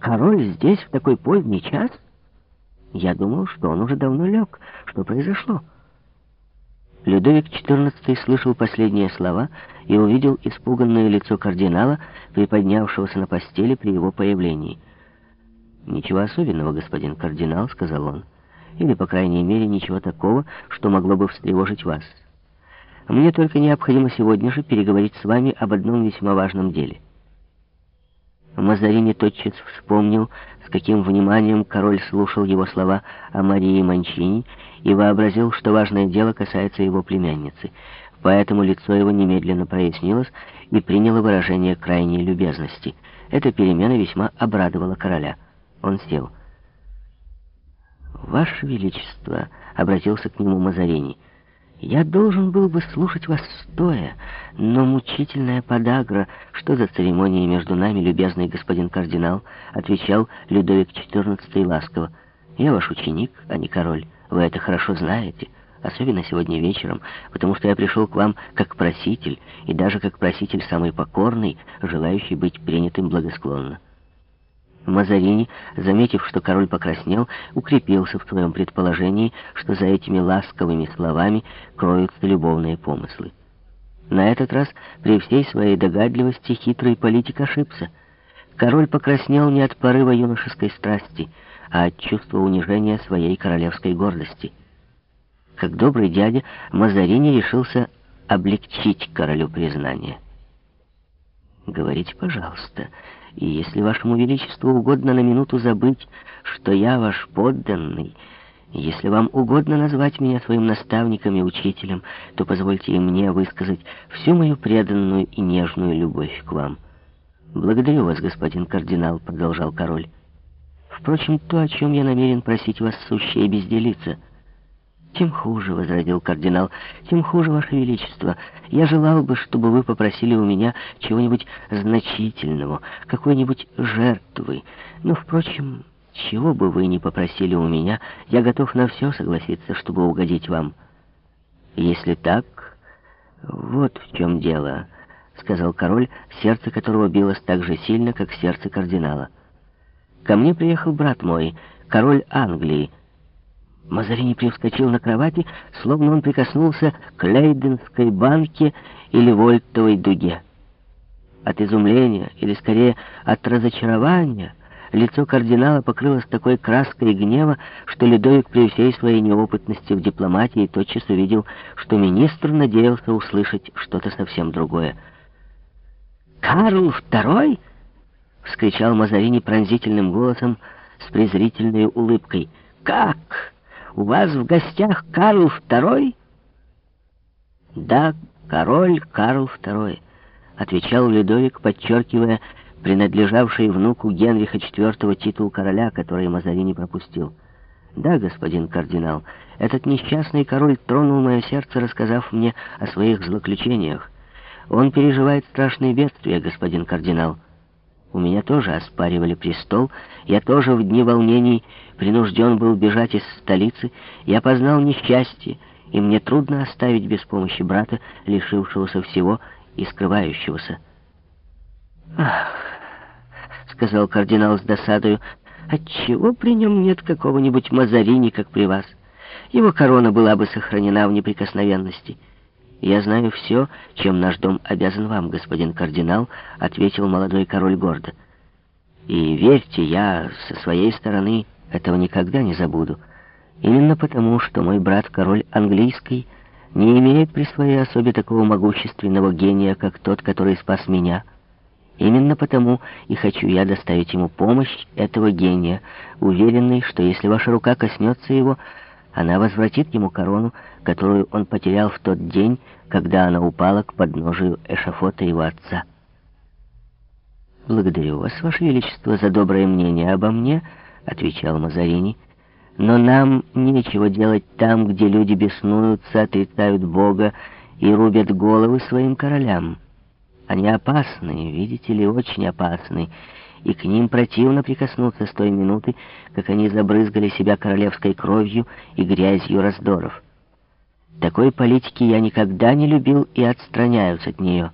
Король здесь в такой поздний час? Я думал, что он уже давно лег. Что произошло? Людовик XIV слышал последние слова и увидел испуганное лицо кардинала, приподнявшегося на постели при его появлении. «Ничего особенного, господин кардинал», — сказал он. «Или, по крайней мере, ничего такого, что могло бы встревожить вас. Мне только необходимо сегодня же переговорить с вами об одном весьма важном деле». Мазарини тотчас вспомнил, с каким вниманием король слушал его слова о Марии Манчини и вообразил, что важное дело касается его племянницы. Поэтому лицо его немедленно прояснилось и приняло выражение крайней любезности. Эта перемена весьма обрадовала короля. Он сел. «Ваше Величество», — обратился к нему Мазарини, — я должен был бы слушать вас стоя, но мучительная подагра, что за церемонии между нами, любезный господин кардинал, отвечал Людовик XIV ласково. Я ваш ученик, а не король. Вы это хорошо знаете, особенно сегодня вечером, потому что я пришел к вам как проситель, и даже как проситель самый покорный, желающий быть принятым благосклонно. Мазарини, заметив, что король покраснел, укрепился в своем предположении, что за этими ласковыми словами кроются любовные помыслы. На этот раз, при всей своей догадливости, хитрый политик ошибся. Король покраснел не от порыва юношеской страсти, а от чувства унижения своей королевской гордости. Как добрый дядя, Мазарини решился облегчить королю признание. «Говорите, пожалуйста», и если вашему величеству угодно на минуту забыть, что я ваш подданный, если вам угодно назвать меня своим наставником и учителем, то позвольте мне высказать всю мою преданную и нежную любовь к вам. Благодарю вас, господин кардинал, продолжал король. Впрочем, то, о чем я намерен просить вас, сущая безделица — «Тем хуже», — возразил кардинал, — «тем хуже, Ваше Величество. Я желал бы, чтобы вы попросили у меня чего-нибудь значительного, какой-нибудь жертвы. Но, впрочем, чего бы вы ни попросили у меня, я готов на все согласиться, чтобы угодить вам». «Если так, вот в чем дело», — сказал король, сердце которого билось так же сильно, как сердце кардинала. «Ко мне приехал брат мой, король Англии, Мазарини привскочил на кровати, словно он прикоснулся к Лейденской банке или вольтовой дуге. От изумления, или скорее от разочарования, лицо кардинала покрылось такой краской гнева, что Ледовик при всей своей неопытности в дипломатии тотчас увидел, что министр надеялся услышать что-то совсем другое. «Карл II?» — вскричал Мазарини пронзительным голосом с презрительной улыбкой. «Как?» У вас в гостях Карл II?» «Да, король Карл II», — отвечал Людовик, подчеркивая принадлежавший внуку Генриха IV титул короля, который Мазарини пропустил. «Да, господин кардинал, этот несчастный король тронул мое сердце, рассказав мне о своих злоключениях. Он переживает страшные бедствия, господин кардинал». У меня тоже оспаривали престол, я тоже в дни волнений принужден был бежать из столицы, я познал несчастье, и мне трудно оставить без помощи брата, лишившегося всего и скрывающегося. «Ах!» — сказал кардинал с досадою, — «отчего при нем нет какого-нибудь Мазарини, как при вас? Его корона была бы сохранена в неприкосновенности». «Я знаю все, чем наш дом обязан вам, господин кардинал», — ответил молодой король гордо. «И верьте, я со своей стороны этого никогда не забуду. Именно потому, что мой брат, король английский, не имеет при своей особе такого могущественного гения, как тот, который спас меня. Именно потому и хочу я доставить ему помощь этого гения, уверенный, что если ваша рука коснется его, она возвратит ему корону, которую он потерял в тот день, когда она упала к подножию эшафота его отца. «Благодарю вас, Ваше Величество, за доброе мнение обо мне», — отвечал Мазарини. «Но нам нечего делать там, где люди беснуются, отрицают Бога и рубят головы своим королям. Они опасны, видите ли, очень опасны» и к ним противно прикоснуться с той минуты, как они забрызгали себя королевской кровью и грязью раздоров. Такой политики я никогда не любил и отстраняюсь от нее.